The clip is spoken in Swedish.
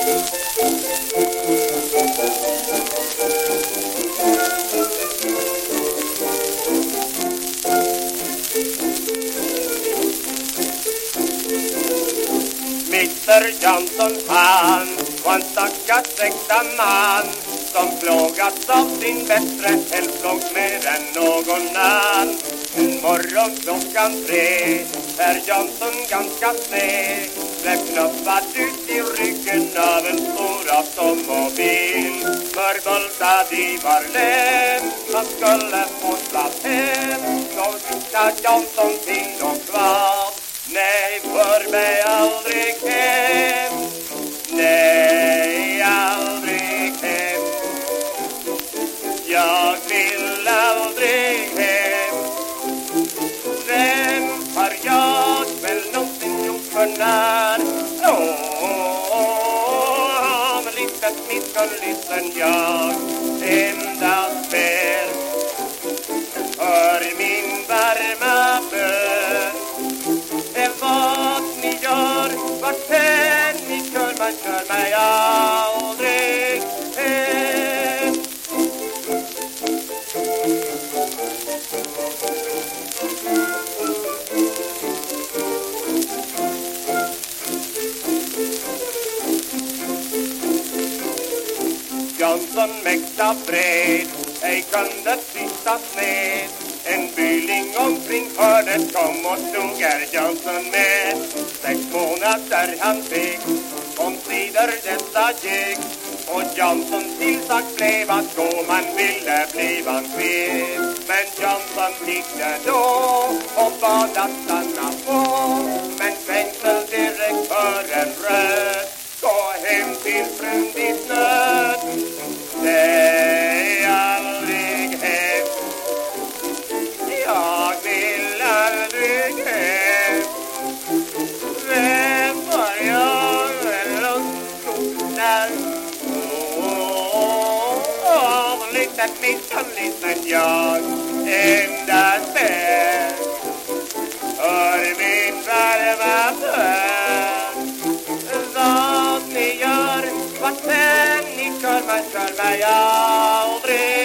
Mr Johnson han var en stackars äkta man som plågats av sin bättre hälft långt mer än någon annan. En morgon klockan tre är Johnson ganska sned blev knuffad ut automobil. Förbultad i var lem, han skulle forslas hem. Då vittnar Jansson till och kvar. Nej, för mig aldrig hem. Nej, aldrig hem. Jag vill aldrig hem. Vem har jag väl någonsin gjort för när? Åh, men jag endast ber. Hör min varma bön vad ni gör vart än ni kör man kör mig av. Johnson mäkta bred. Ej kunde tystas ned En byling omkring hörnet kom och slog är Johnson med. Sex månader han fick omsider detta gick. Och Johnson tillsagt blev att gå man ville bliva kvitt Men Johnson tiggde då och bad att stanna på. Men fängseldirektören direkt för en röd Gå hem till frun ditt nöd. Åh, litet missunliten jag endast är Hör min varma bön Vad ni gör, vart sen ni kör, man kör mig aldrig.